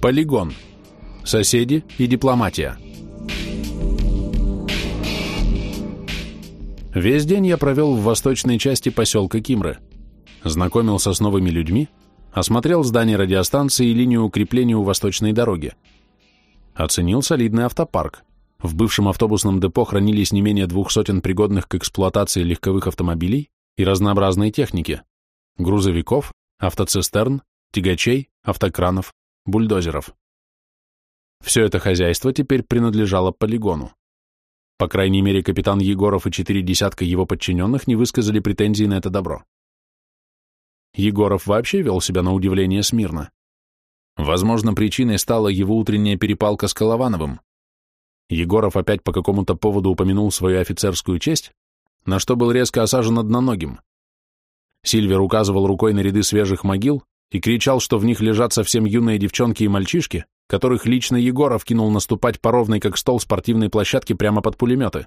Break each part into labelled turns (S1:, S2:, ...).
S1: Полигон. Соседи и дипломатия. Весь день я провел в восточной части поселка Кимры. Знакомился с новыми людьми, осмотрел здание радиостанции и линию укрепления у восточной дороги. Оценил солидный автопарк. В бывшем автобусном депо хранились не менее двух сотен пригодных к эксплуатации легковых автомобилей и разнообразной техники – грузовиков, автоцистерн, тягачей, автокранов, бульдозеров. Все это хозяйство теперь принадлежало полигону. По крайней мере, капитан Егоров и четыре десятка его подчиненных не высказали претензий на это добро. Егоров вообще вел себя на удивление смирно. Возможно, причиной стала его утренняя перепалка с Коловановым. Егоров опять по какому-то поводу упомянул свою офицерскую честь, на что был резко осажен одноногим. Сильвер указывал рукой на ряды свежих могил и кричал, что в них лежат совсем юные девчонки и мальчишки, которых лично Егоров кинул наступать по ровной, как стол, спортивной площадке прямо под пулеметы.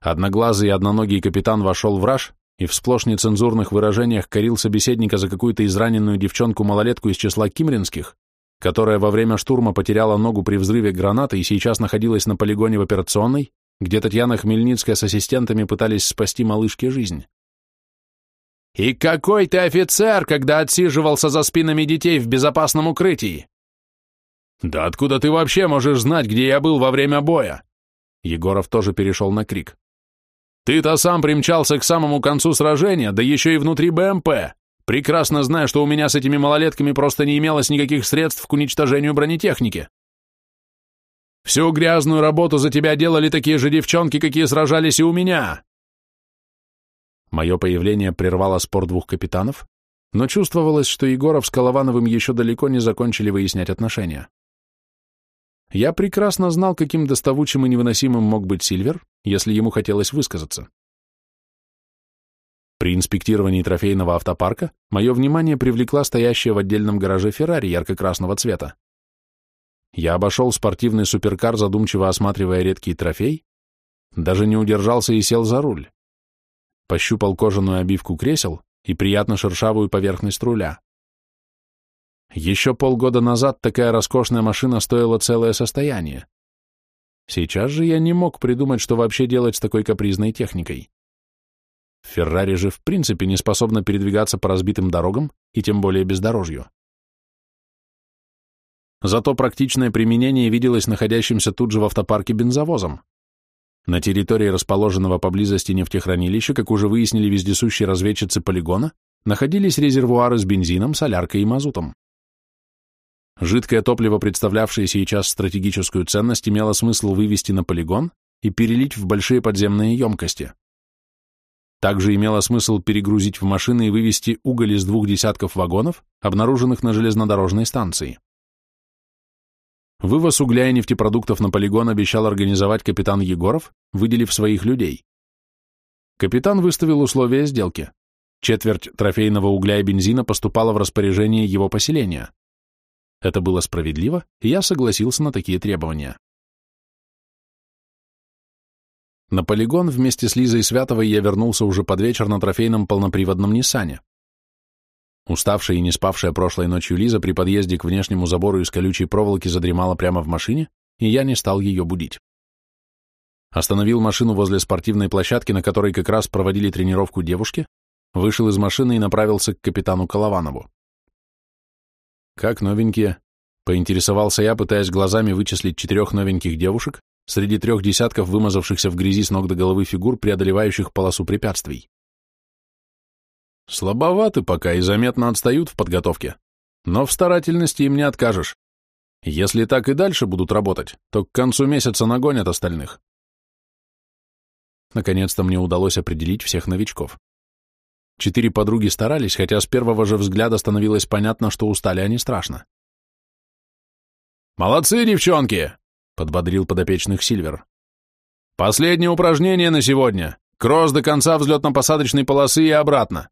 S1: Одноглазый и одноногий капитан вошел в раж и в сплошь нецензурных выражениях корил собеседника за какую-то израненную девчонку-малолетку из числа кимринских, которая во время штурма потеряла ногу при взрыве гранаты и сейчас находилась на полигоне в операционной, где Татьяна Хмельницкая с ассистентами пытались спасти малышке жизнь. «И какой ты офицер, когда отсиживался за спинами детей в безопасном укрытии?» «Да откуда ты вообще можешь знать, где я был во время боя?» Егоров тоже перешел на крик. «Ты-то сам примчался к самому концу сражения, да еще и внутри БМП, прекрасно зная, что у меня с этими малолетками просто не имелось никаких средств к уничтожению бронетехники. Всю грязную работу за тебя делали такие же девчонки, какие сражались и у меня!» Мое появление прервало спор двух капитанов, но чувствовалось, что Егоров с Коловановым еще далеко не закончили выяснять отношения. Я прекрасно знал, каким доставучим и невыносимым мог быть Сильвер, если ему хотелось высказаться. При инспектировании трофейного автопарка мое внимание привлекла стоящая в отдельном гараже Феррари ярко-красного цвета. Я обошел спортивный суперкар, задумчиво осматривая редкий трофей, даже не удержался и сел за руль. Пощупал кожаную обивку кресел и приятно шершавую поверхность руля. Еще полгода назад такая роскошная машина стоила целое состояние. Сейчас же я не мог придумать, что вообще делать с такой капризной техникой. Феррари же в принципе не способна передвигаться по разбитым дорогам и тем более бездорожью. Зато практичное применение виделось находящимся тут же в автопарке бензовозом. На территории расположенного поблизости нефтехранилища, как уже выяснили вездесущие разведчицы полигона, находились резервуары с бензином, соляркой и мазутом. Жидкое топливо, представлявшее сейчас стратегическую ценность, имело смысл вывести на полигон и перелить в большие подземные емкости. Также имело смысл перегрузить в машины и вывести уголь из двух десятков вагонов, обнаруженных на железнодорожной станции. Вывоз угля и нефтепродуктов на полигон обещал организовать капитан Егоров, выделив своих людей. Капитан выставил условия сделки. Четверть трофейного угля и бензина поступала в распоряжение его поселения. Это было справедливо, и я согласился на такие требования. На полигон вместе с Лизой Святовой я вернулся уже под вечер на трофейном полноприводном Ниссане. Уставшая и не спавшая прошлой ночью Лиза при подъезде к внешнему забору из колючей проволоки задремала прямо в машине, и я не стал ее будить. Остановил машину возле спортивной площадки, на которой как раз проводили тренировку девушки, вышел из машины и направился к капитану Колованову. «Как новенькие?» — поинтересовался я, пытаясь глазами вычислить четырех новеньких девушек среди трех десятков вымазавшихся в грязи с ног до головы фигур, преодолевающих полосу препятствий. Слабоваты пока и заметно отстают в подготовке, но в старательности им не откажешь. Если так и дальше будут работать, то к концу месяца нагонят остальных. Наконец-то мне удалось определить всех новичков. Четыре подруги старались, хотя с первого же взгляда становилось понятно, что устали они страшно. «Молодцы, девчонки!» — подбодрил подопечных Сильвер. «Последнее упражнение на сегодня. Кросс до конца взлетно-посадочной полосы и обратно.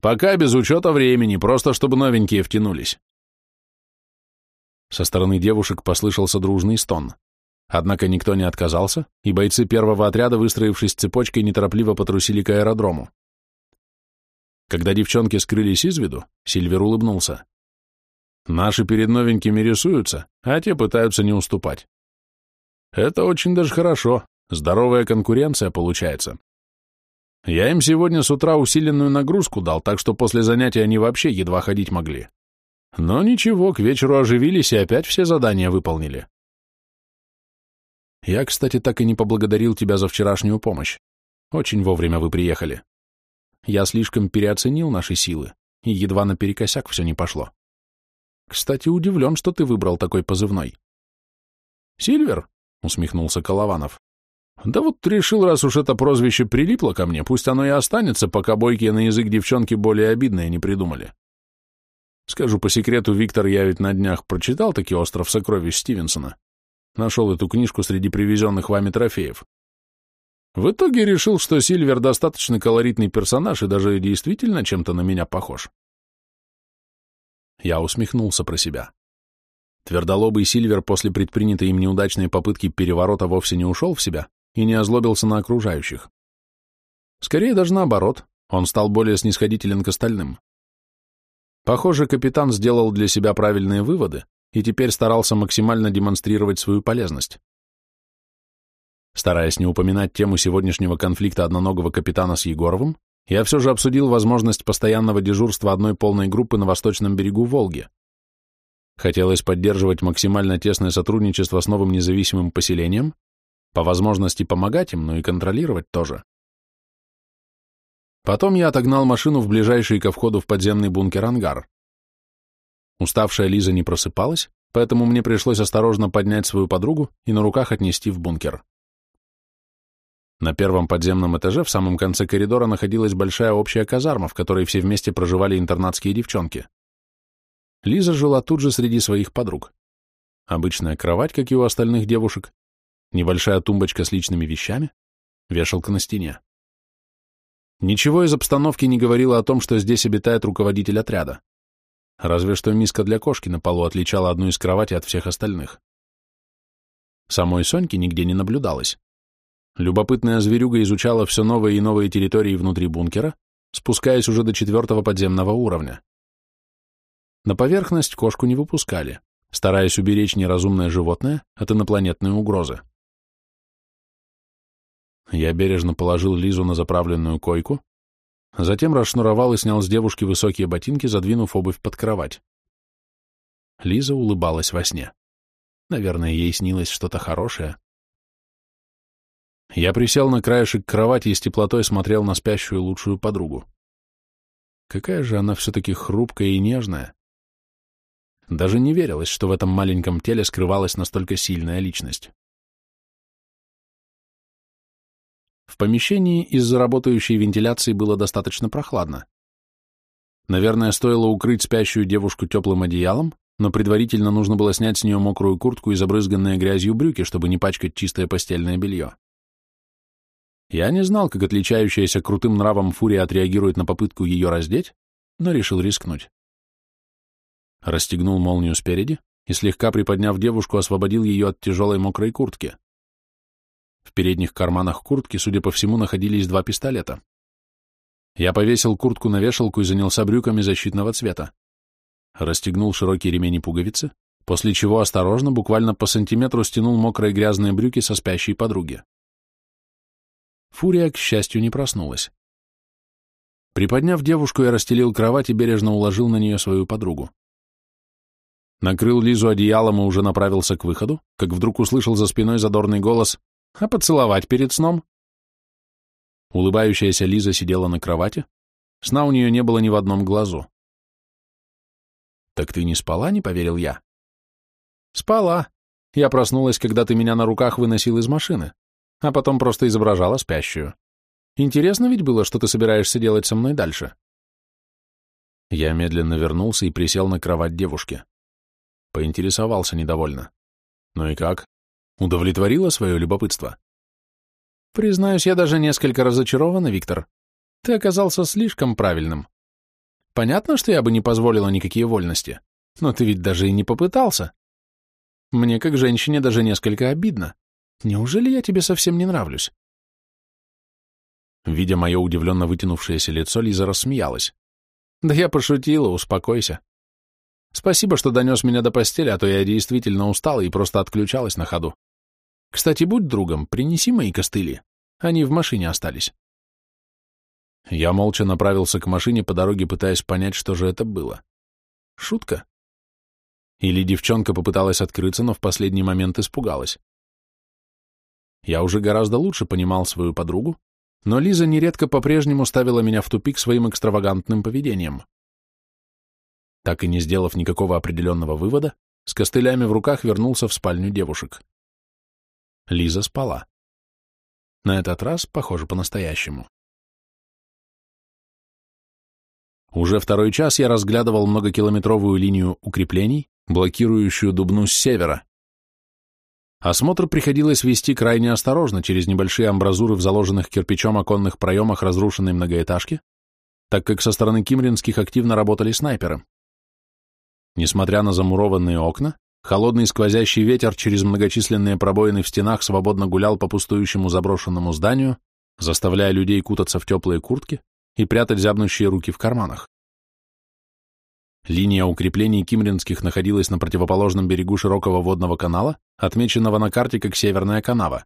S1: Пока без учета времени, просто чтобы новенькие втянулись». Со стороны девушек послышался дружный стон. Однако никто не отказался, и бойцы первого отряда, выстроившись цепочкой, неторопливо потрусили к аэродрому. Когда девчонки скрылись из виду, Сильвер улыбнулся. Наши перед новенькими рисуются, а те пытаются не уступать. Это очень даже хорошо, здоровая конкуренция получается. Я им сегодня с утра усиленную нагрузку дал, так что после занятия они вообще едва ходить могли. Но ничего, к вечеру оживились и опять все задания выполнили. Я, кстати, так и не поблагодарил тебя за вчерашнюю помощь. Очень вовремя вы приехали. Я слишком переоценил наши силы, и едва наперекосяк все не пошло. Кстати, удивлен, что ты выбрал такой позывной. Сильвер? — усмехнулся Колованов. Да вот решил, раз уж это прозвище прилипло ко мне, пусть оно и останется, пока бойкие на язык девчонки более обидные не придумали. Скажу по секрету, Виктор, я ведь на днях прочитал таки «Остров сокровищ» Стивенсона. Нашел эту книжку среди привезенных вами трофеев. В итоге решил, что Сильвер достаточно колоритный персонаж и даже действительно чем-то на меня похож. Я усмехнулся про себя. Твердолобый Сильвер после предпринятой им неудачной попытки переворота вовсе не ушел в себя и не озлобился на окружающих. Скорее даже наоборот, он стал более снисходителен к остальным. Похоже, капитан сделал для себя правильные выводы и теперь старался максимально демонстрировать свою полезность. Стараясь не упоминать тему сегодняшнего конфликта одноногого капитана с Егоровым, я все же обсудил возможность постоянного дежурства одной полной группы на восточном берегу Волги. Хотелось поддерживать максимально тесное сотрудничество с новым независимым поселением, по возможности помогать им, но и контролировать тоже. Потом я отогнал машину в ближайший ко входу в подземный бункер ангар. Уставшая Лиза не просыпалась, поэтому мне пришлось осторожно поднять свою подругу и на руках отнести в бункер. На первом подземном этаже в самом конце коридора находилась большая общая казарма, в которой все вместе проживали интернатские девчонки. Лиза жила тут же среди своих подруг. Обычная кровать, как и у остальных девушек, небольшая тумбочка с личными вещами, вешалка на стене. Ничего из обстановки не говорило о том, что здесь обитает руководитель отряда. Разве что миска для кошки на полу отличала одну из кроватей от всех остальных. Самой Соньки нигде не наблюдалось. Любопытная зверюга изучала все новые и новые территории внутри бункера, спускаясь уже до четвертого подземного уровня. На поверхность кошку не выпускали, стараясь уберечь неразумное животное от инопланетной угрозы. Я бережно положил Лизу на заправленную койку, затем расшнуровал и снял с девушки высокие ботинки, задвинув обувь под кровать. Лиза улыбалась во сне. Наверное, ей снилось что-то хорошее. Я присел на краешек кровати и с теплотой смотрел на спящую лучшую подругу. Какая же она все-таки хрупкая и нежная. Даже не верилось, что в этом маленьком теле скрывалась настолько сильная личность. В помещении из-за работающей вентиляции было достаточно прохладно. Наверное, стоило укрыть спящую девушку теплым одеялом, но предварительно нужно было снять с нее мокрую куртку и забрызганные грязью брюки, чтобы не пачкать чистое постельное белье. Я не знал, как отличающаяся крутым нравом фурия отреагирует на попытку ее раздеть, но решил рискнуть. Расстегнул молнию спереди и, слегка приподняв девушку, освободил ее от тяжелой мокрой куртки. В передних карманах куртки, судя по всему, находились два пистолета. Я повесил куртку на вешалку и занялся брюками защитного цвета. Расстегнул широкие ремень пуговицы, после чего осторожно, буквально по сантиметру стянул мокрые грязные брюки со спящей подруги. Фурия, к счастью, не проснулась. Приподняв девушку, я расстелил кровать и бережно уложил на нее свою подругу. Накрыл Лизу одеялом и уже направился к выходу, как вдруг услышал за спиной задорный голос «А поцеловать перед сном?» Улыбающаяся Лиза сидела на кровати, сна у нее не было ни в одном глазу. «Так ты не спала?» — не поверил я. «Спала. Я проснулась, когда ты меня на руках выносил из машины а потом просто изображала спящую. Интересно ведь было, что ты собираешься делать со мной дальше. Я медленно вернулся и присел на кровать девушки. Поинтересовался недовольно. Ну и как? Удовлетворила свое любопытство? Признаюсь, я даже несколько разочарована, Виктор. Ты оказался слишком правильным. Понятно, что я бы не позволила никакие вольности, но ты ведь даже и не попытался. Мне, как женщине, даже несколько обидно. Неужели я тебе совсем не нравлюсь?» Видя мое удивленно вытянувшееся лицо, Лиза рассмеялась. «Да я пошутила, успокойся. Спасибо, что донес меня до постели, а то я действительно устала и просто отключалась на ходу. Кстати, будь другом, принеси мои костыли. Они в машине остались. Я молча направился к машине по дороге, пытаясь понять, что же это было. Шутка? Или девчонка попыталась открыться, но в последний момент испугалась. Я уже гораздо лучше понимал свою подругу, но Лиза нередко по-прежнему ставила меня в тупик своим экстравагантным поведением. Так и не сделав никакого определенного вывода, с костылями в руках вернулся в спальню девушек. Лиза спала. На этот раз, похоже, по-настоящему. Уже второй час я разглядывал многокилометровую линию укреплений, блокирующую Дубну с севера. Осмотр приходилось вести крайне осторожно через небольшие амбразуры в заложенных кирпичом оконных проемах разрушенной многоэтажки, так как со стороны кимринских активно работали снайперы. Несмотря на замурованные окна, холодный сквозящий ветер через многочисленные пробоины в стенах свободно гулял по пустующему заброшенному зданию, заставляя людей кутаться в теплые куртки и прятать зябнущие руки в карманах. Линия укреплений кимринских находилась на противоположном берегу широкого водного канала, отмеченного на карте как Северная канава.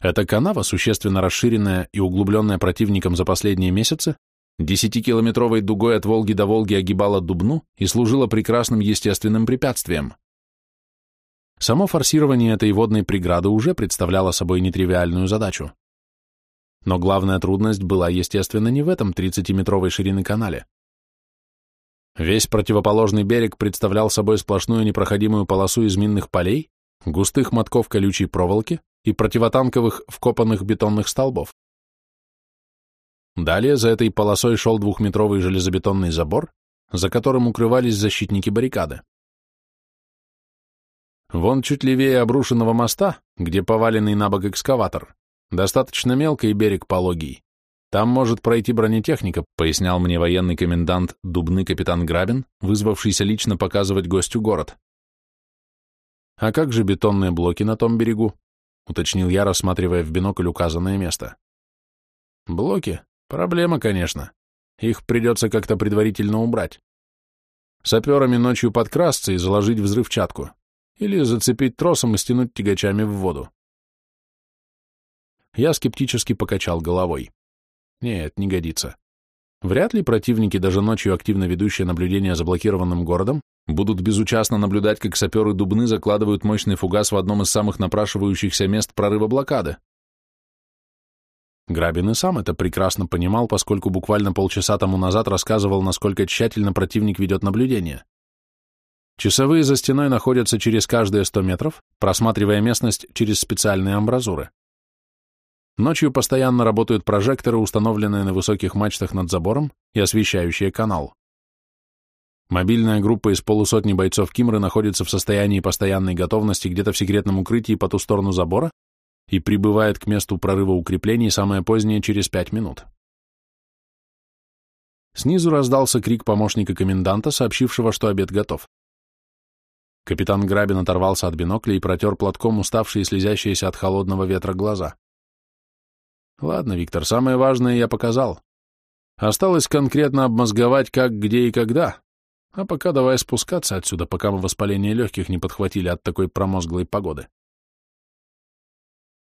S1: Эта канава, существенно расширенная и углубленная противником за последние месяцы, десятикилометровой дугой от Волги до Волги огибала Дубну и служила прекрасным естественным препятствием. Само форсирование этой водной преграды уже представляло собой нетривиальную задачу. Но главная трудность была, естественно, не в этом 30-метровой ширины канале. Весь противоположный берег представлял собой сплошную непроходимую полосу из минных полей, густых мотков колючей проволоки и противотанковых вкопанных бетонных столбов. Далее за этой полосой шел двухметровый железобетонный забор, за которым укрывались защитники баррикады. Вон чуть левее обрушенного моста, где поваленный на бок экскаватор, достаточно мелкий берег пологий, там может пройти бронетехника, пояснял мне военный комендант Дубны капитан Грабин, вызвавшийся лично показывать гостю город. А как же бетонные блоки на том берегу? уточнил я, рассматривая в бинокль указанное место. Блоки? Проблема, конечно. Их придется как-то предварительно убрать. Саперами ночью подкрасться и заложить взрывчатку. Или зацепить тросом и стянуть тягачами в воду. Я скептически покачал головой. Нет, не годится. Вряд ли противники, даже ночью активно ведущие наблюдение за блокированным городом, будут безучастно наблюдать, как саперы Дубны закладывают мощный фугас в одном из самых напрашивающихся мест прорыва блокады. Грабин и сам это прекрасно понимал, поскольку буквально полчаса тому назад рассказывал, насколько тщательно противник ведет наблюдение. Часовые за стеной находятся через каждые 100 метров, просматривая местность через специальные амбразуры. Ночью постоянно работают прожекторы, установленные на высоких мачтах над забором и освещающие канал. Мобильная группа из полусотни бойцов Кимры находится в состоянии постоянной готовности где-то в секретном укрытии по ту сторону забора и прибывает к месту прорыва укреплений самое позднее через пять минут. Снизу раздался крик помощника коменданта, сообщившего, что обед готов. Капитан Грабин оторвался от бинокля и протер платком уставшие слезящиеся от холодного ветра глаза. Ладно, Виктор, самое важное я показал. Осталось конкретно обмозговать, как, где и когда. А пока давай спускаться отсюда, пока мы воспаление легких не подхватили от такой промозглой погоды.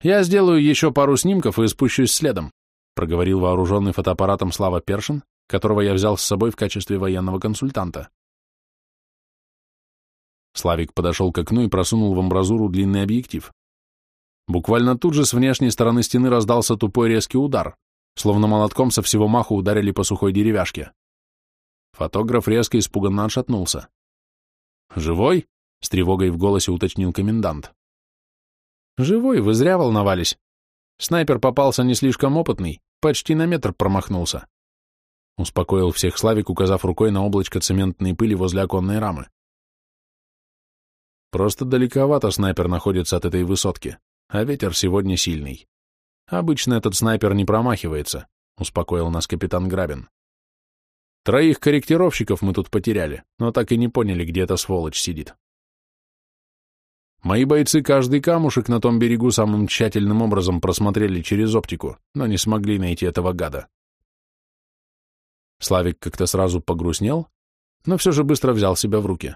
S1: Я сделаю еще пару снимков и спущусь следом, проговорил вооруженный фотоаппаратом Слава Першин, которого я взял с собой в качестве военного консультанта. Славик подошел к окну и просунул в амбразуру длинный объектив. Буквально тут же с внешней стороны стены раздался тупой резкий удар, словно молотком со всего маху ударили по сухой деревяшке. Фотограф резко испуганно отшатнулся. «Живой?» — с тревогой в голосе уточнил комендант. «Живой, вы зря волновались. Снайпер попался не слишком опытный, почти на метр промахнулся». Успокоил всех Славик, указав рукой на облачко цементной пыли возле оконной рамы. «Просто далековато снайпер находится от этой высотки а ветер сегодня сильный. Обычно этот снайпер не промахивается, успокоил нас капитан Грабин. Троих корректировщиков мы тут потеряли, но так и не поняли, где эта сволочь сидит. Мои бойцы каждый камушек на том берегу самым тщательным образом просмотрели через оптику, но не смогли найти этого гада. Славик как-то сразу погрустнел, но все же быстро взял себя в руки.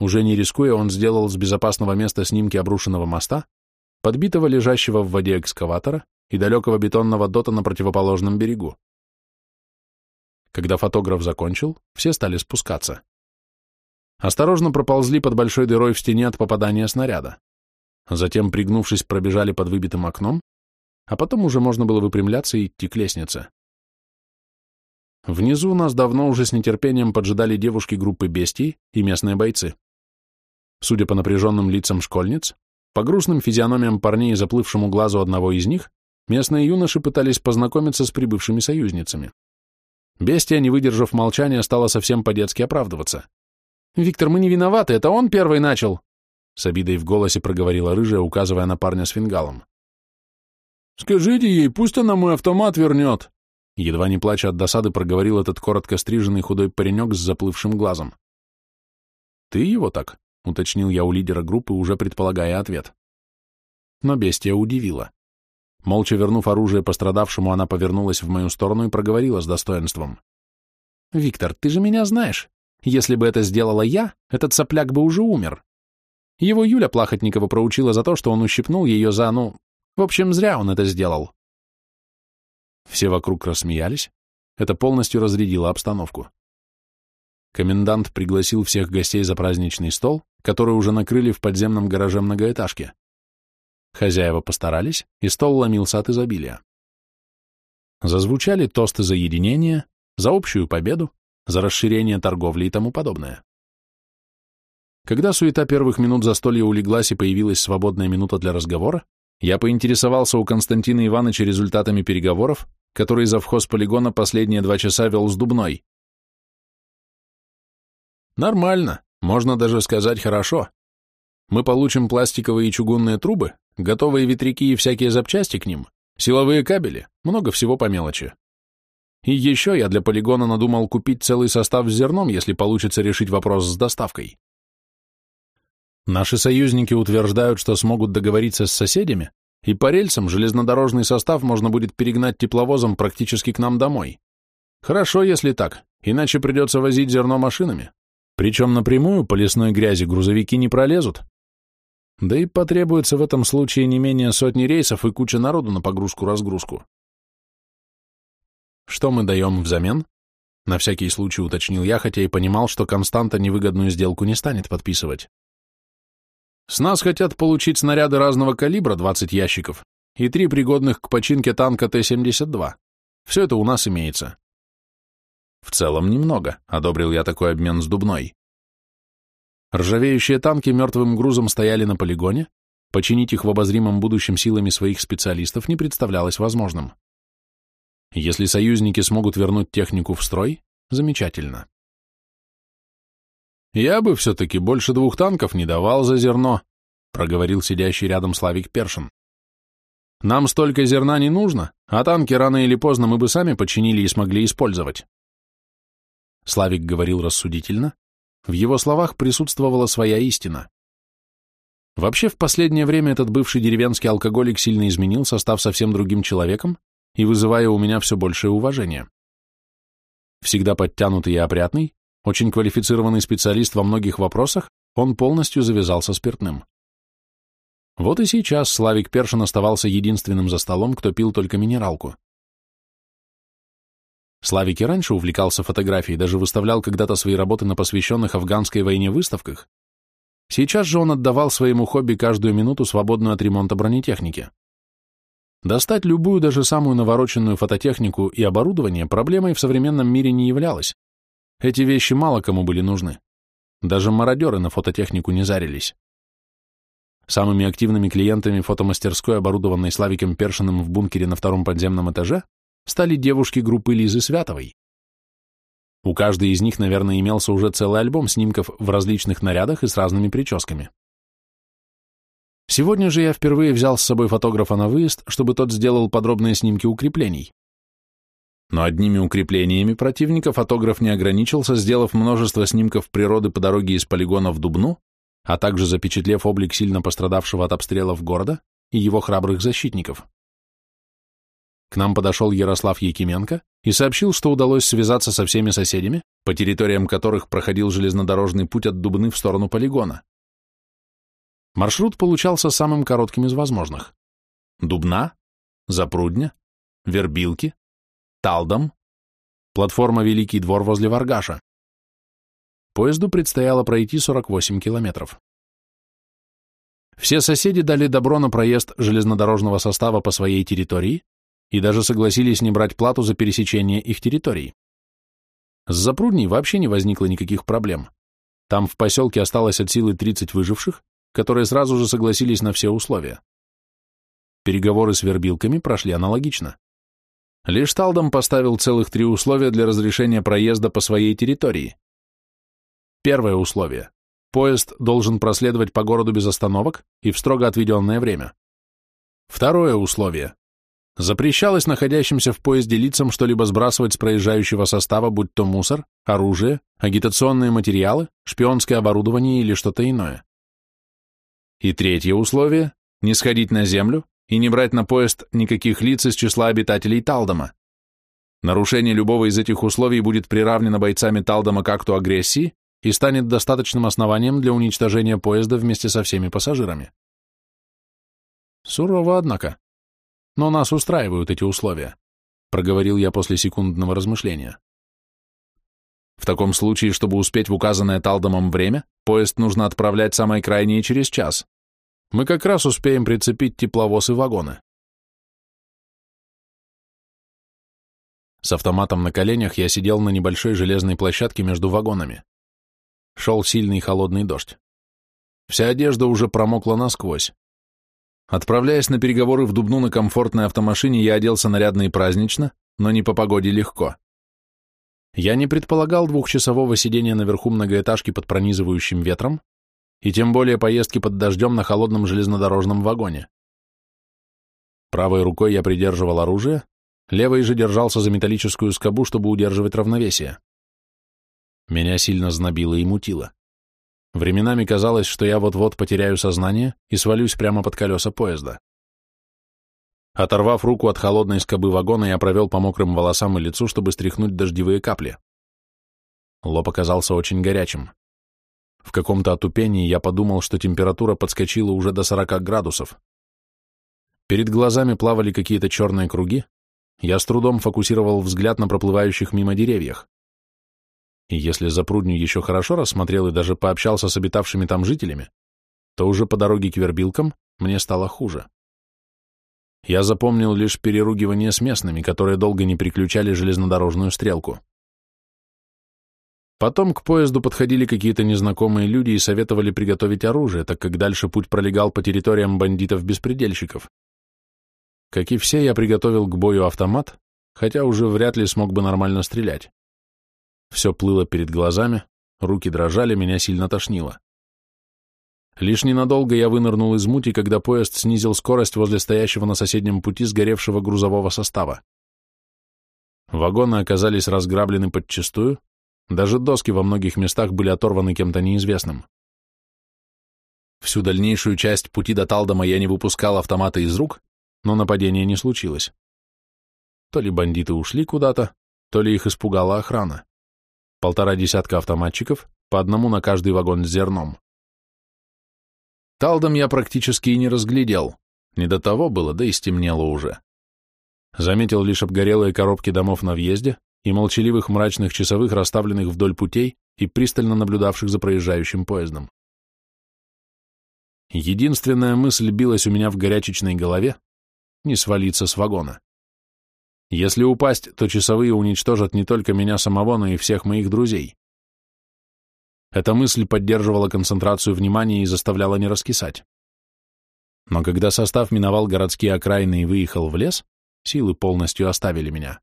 S1: Уже не рискуя, он сделал с безопасного места снимки обрушенного моста, подбитого лежащего в воде экскаватора и далекого бетонного дота на противоположном берегу. Когда фотограф закончил, все стали спускаться. Осторожно проползли под большой дырой в стене от попадания снаряда. Затем, пригнувшись, пробежали под выбитым окном, а потом уже можно было выпрямляться и идти к лестнице. Внизу нас давно уже с нетерпением поджидали девушки группы бестий и местные бойцы. Судя по напряженным лицам школьниц, по грустным физиономиям парней и заплывшему глазу одного из них, местные юноши пытались познакомиться с прибывшими союзницами. Бестия, не выдержав молчания, стала совсем по-детски оправдываться. «Виктор, мы не виноваты, это он первый начал!» С обидой в голосе проговорила рыжая, указывая на парня с фингалом. «Скажите ей, пусть она мой автомат вернет!» Едва не плача от досады, проговорил этот коротко стриженный худой паренек с заплывшим глазом. «Ты его так?» — уточнил я у лидера группы, уже предполагая ответ. Но бестия удивила. Молча вернув оружие пострадавшему, она повернулась в мою сторону и проговорила с достоинством. «Виктор, ты же меня знаешь. Если бы это сделала я, этот сопляк бы уже умер. Его Юля Плахотникова проучила за то, что он ущипнул ее за, ну... В общем, зря он это сделал». Все вокруг рассмеялись. Это полностью разрядило обстановку. Комендант пригласил всех гостей за праздничный стол, который уже накрыли в подземном гараже многоэтажки. Хозяева постарались, и стол ломился от изобилия. Зазвучали тосты за единение, за общую победу, за расширение торговли и тому подобное. Когда суета первых минут застолья улеглась и появилась свободная минута для разговора, я поинтересовался у Константина Ивановича результатами переговоров, которые завхоз полигона последние два часа вел с Дубной. Нормально, можно даже сказать хорошо. Мы получим пластиковые и чугунные трубы, готовые ветряки и всякие запчасти к ним, силовые кабели, много всего по мелочи. И еще я для полигона надумал купить целый состав с зерном, если получится решить вопрос с доставкой. Наши союзники утверждают, что смогут договориться с соседями, и по рельсам железнодорожный состав можно будет перегнать тепловозом практически к нам домой. Хорошо, если так, иначе придется возить зерно машинами. Причем напрямую по лесной грязи грузовики не пролезут, да и потребуется в этом случае не менее сотни рейсов и куча народу на погрузку-разгрузку. Что мы даем взамен? На всякий случай уточнил я, хотя и понимал, что Константа невыгодную сделку не станет подписывать. С нас хотят получить снаряды разного калибра, 20 ящиков, и три пригодных к починке танка Т-72. Все это у нас имеется. В целом немного, одобрил я такой обмен с Дубной. Ржавеющие танки мертвым грузом стояли на полигоне, починить их в обозримом будущем силами своих специалистов не представлялось возможным. Если союзники смогут вернуть технику в строй, замечательно. «Я бы все-таки больше двух танков не давал за зерно», проговорил сидящий рядом Славик Першин. «Нам столько зерна не нужно, а танки рано или поздно мы бы сами починили и смогли использовать». Славик говорил рассудительно, в его словах присутствовала своя истина. Вообще, в последнее время этот бывший деревенский алкоголик сильно изменился, став совсем другим человеком и вызывая у меня все большее уважение. Всегда подтянутый и опрятный, очень квалифицированный специалист во многих вопросах, он полностью завязался спиртным. Вот и сейчас Славик Першин оставался единственным за столом, кто пил только минералку. Славик и раньше увлекался фотографией, даже выставлял когда-то свои работы на посвященных афганской войне выставках. Сейчас же он отдавал своему хобби каждую минуту, свободную от ремонта бронетехники. Достать любую, даже самую навороченную фототехнику и оборудование проблемой в современном мире не являлось. Эти вещи мало кому были нужны. Даже мародеры на фототехнику не зарились. Самыми активными клиентами фотомастерской, оборудованной Славиком Першиным в бункере на втором подземном этаже, стали девушки группы Лизы Святовой. У каждой из них, наверное, имелся уже целый альбом снимков в различных нарядах и с разными прическами. Сегодня же я впервые взял с собой фотографа на выезд, чтобы тот сделал подробные снимки укреплений. Но одними укреплениями противника фотограф не ограничился, сделав множество снимков природы по дороге из полигона в Дубну, а также запечатлев облик сильно пострадавшего от обстрелов города и его храбрых защитников. К нам подошел Ярослав Якименко и сообщил, что удалось связаться со всеми соседями, по территориям которых проходил железнодорожный путь от Дубны в сторону полигона. Маршрут получался самым коротким из возможных. Дубна, Запрудня, Вербилки, Талдом, платформа Великий двор возле Варгаша. Поезду предстояло пройти 48 километров. Все соседи дали добро на проезд железнодорожного состава по своей территории и даже согласились не брать плату за пересечение их территорий. С Запрудней вообще не возникло никаких проблем. Там в поселке осталось от силы 30 выживших, которые сразу же согласились на все условия. Переговоры с вербилками прошли аналогично. Лишь Талдом поставил целых три условия для разрешения проезда по своей территории. Первое условие. Поезд должен проследовать по городу без остановок и в строго отведенное время. Второе условие. Запрещалось находящимся в поезде лицам что-либо сбрасывать с проезжающего состава, будь то мусор, оружие, агитационные материалы, шпионское оборудование или что-то иное. И третье условие – не сходить на землю и не брать на поезд никаких лиц из числа обитателей Талдома. Нарушение любого из этих условий будет приравнено бойцами Талдома к акту агрессии и станет достаточным основанием для уничтожения поезда вместе со всеми пассажирами. Сурово, однако. Но нас устраивают эти условия, проговорил я после секундного размышления. В таком случае, чтобы успеть в указанное Талдомом время, поезд нужно отправлять самое крайнее через час. Мы как раз успеем прицепить тепловоз и вагоны. С автоматом на коленях я сидел на небольшой железной площадке между вагонами. Шел сильный холодный дождь. Вся одежда уже промокла насквозь. Отправляясь на переговоры в Дубну на комфортной автомашине, я оделся нарядно и празднично, но не по погоде легко. Я не предполагал двухчасового сидения наверху многоэтажки под пронизывающим ветром, и тем более поездки под дождем на холодном железнодорожном вагоне. Правой рукой я придерживал оружие, левой же держался за металлическую скобу, чтобы удерживать равновесие. Меня сильно знобило и мутило. Временами казалось, что я вот-вот потеряю сознание и свалюсь прямо под колеса поезда. Оторвав руку от холодной скобы вагона, я провел по мокрым волосам и лицу, чтобы стряхнуть дождевые капли. Лоб оказался очень горячим. В каком-то отупении я подумал, что температура подскочила уже до 40 градусов. Перед глазами плавали какие-то черные круги, я с трудом фокусировал взгляд на проплывающих мимо деревьях. И если запрудню еще хорошо рассмотрел и даже пообщался с обитавшими там жителями, то уже по дороге к вербилкам мне стало хуже. Я запомнил лишь переругивание с местными, которые долго не приключали железнодорожную стрелку. Потом к поезду подходили какие-то незнакомые люди и советовали приготовить оружие, так как дальше путь пролегал по территориям бандитов-беспредельщиков. Как и все, я приготовил к бою автомат, хотя уже вряд ли смог бы нормально стрелять. Все плыло перед глазами, руки дрожали, меня сильно тошнило. Лишь ненадолго я вынырнул из мути, когда поезд снизил скорость возле стоящего на соседнем пути сгоревшего грузового состава. Вагоны оказались разграблены подчистую, даже доски во многих местах были оторваны кем-то неизвестным. Всю дальнейшую часть пути до Талдома я не выпускал автомата из рук, но нападения не случилось. То ли бандиты ушли куда-то, то ли их испугала охрана. Полтора десятка автоматчиков, по одному на каждый вагон с зерном. Талдом я практически и не разглядел. Не до того было, да и стемнело уже. Заметил лишь обгорелые коробки домов на въезде и молчаливых мрачных часовых, расставленных вдоль путей и пристально наблюдавших за проезжающим поездом. Единственная мысль билась у меня в горячечной голове — не свалиться с вагона. Если упасть, то часовые уничтожат не только меня самого, но и всех моих друзей. Эта мысль поддерживала концентрацию внимания и заставляла не раскисать. Но когда состав миновал городские окраины и выехал в лес, силы полностью оставили меня.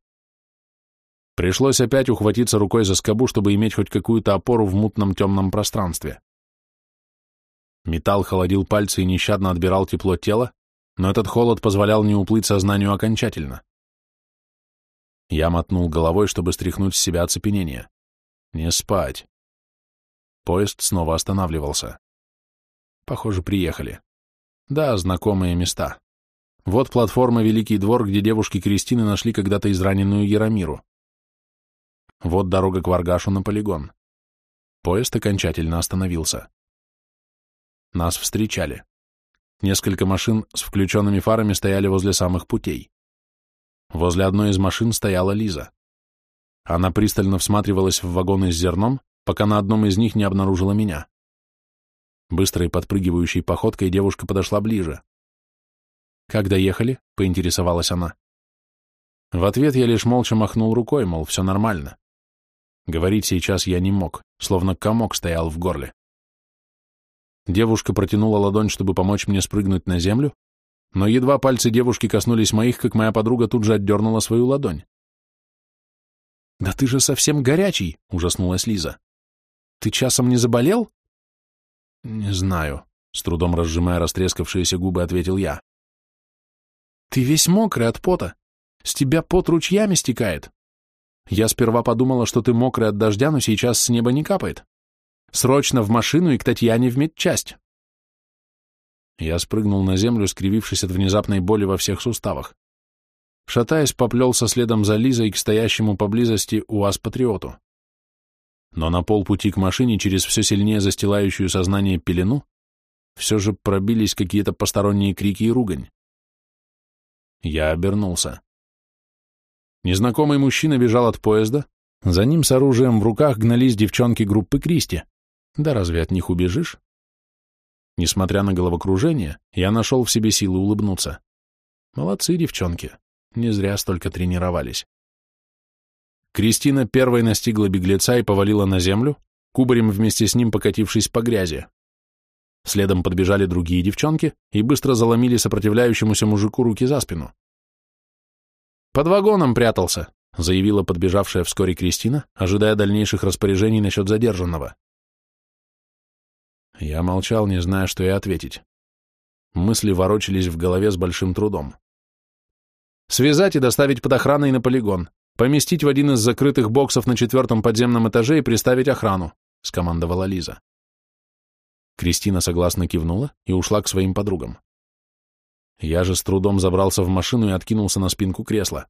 S1: Пришлось опять ухватиться рукой за скобу, чтобы иметь хоть какую-то опору в мутном темном пространстве. Металл холодил пальцы и нещадно отбирал тепло тела, но этот холод позволял не уплыть сознанию окончательно. Я мотнул головой, чтобы стряхнуть с себя оцепенение. Не спать. Поезд снова останавливался. Похоже, приехали. Да, знакомые места. Вот платформа Великий двор, где девушки Кристины нашли когда-то израненную Яромиру. Вот дорога к Варгашу на полигон. Поезд окончательно остановился. Нас встречали. Несколько машин с включенными фарами стояли возле самых путей. Возле одной из машин стояла Лиза. Она пристально всматривалась в вагоны с зерном, пока на одном из них не обнаружила меня. Быстрой подпрыгивающей походкой девушка подошла ближе. «Как доехали?» — поинтересовалась она. В ответ я лишь молча махнул рукой, мол, все нормально. Говорить сейчас я не мог, словно комок стоял в горле. Девушка протянула ладонь, чтобы помочь мне спрыгнуть на землю, но едва пальцы девушки коснулись моих, как моя подруга тут же отдернула свою ладонь. «Да ты же совсем горячий!» — ужаснулась Лиза. «Ты часом не заболел?» «Не знаю», — с трудом разжимая растрескавшиеся губы, ответил я. «Ты весь мокрый от пота. С тебя пот ручьями стекает. Я сперва подумала, что ты мокрый от дождя, но сейчас с неба не капает. Срочно в машину и к Татьяне в медчасть. Я спрыгнул на землю, скривившись от внезапной боли во всех суставах. Шатаясь, поплелся следом за Лизой к стоящему поблизости УАЗ-патриоту. Но на полпути к машине, через все сильнее застилающую сознание пелену, все же пробились какие-то посторонние крики и ругань. Я обернулся. Незнакомый мужчина бежал от поезда, за ним с оружием в руках гнались девчонки группы Кристи. Да разве от них убежишь? Несмотря на головокружение, я нашел в себе силы улыбнуться. Молодцы, девчонки, не зря столько тренировались. Кристина первой настигла беглеца и повалила на землю, кубарем вместе с ним покатившись по грязи. Следом подбежали другие девчонки и быстро заломили сопротивляющемуся мужику руки за спину. «Под вагоном прятался», — заявила подбежавшая вскоре Кристина, ожидая дальнейших распоряжений насчет задержанного. Я молчал, не зная, что и ответить. Мысли ворочались в голове с большим трудом. «Связать и доставить под охраной на полигон, поместить в один из закрытых боксов на четвертом подземном этаже и приставить охрану», — скомандовала Лиза. Кристина согласно кивнула и ушла к своим подругам. Я же с трудом забрался в машину и откинулся на спинку кресла.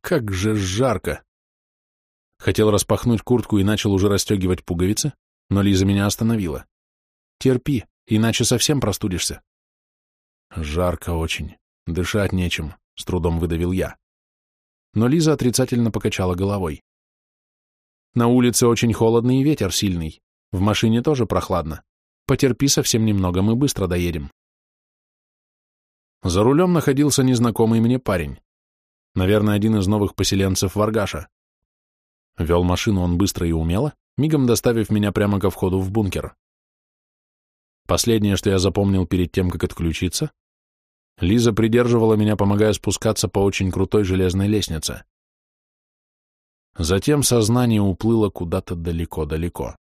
S1: Как же жарко! Хотел распахнуть куртку и начал уже расстегивать пуговицы, но Лиза меня остановила. Терпи, иначе совсем простудишься. Жарко очень, дышать нечем, с трудом выдавил я. Но Лиза отрицательно покачала головой. На улице очень холодно и ветер сильный. В машине тоже прохладно. Потерпи совсем немного, мы быстро доедем. За рулем находился незнакомый мне парень. Наверное, один из новых поселенцев Варгаша. Вел машину он быстро и умело, мигом доставив меня прямо ко входу в бункер. Последнее, что я запомнил перед тем, как отключиться, Лиза придерживала меня, помогая спускаться по очень крутой железной лестнице. Затем сознание уплыло куда-то далеко-далеко.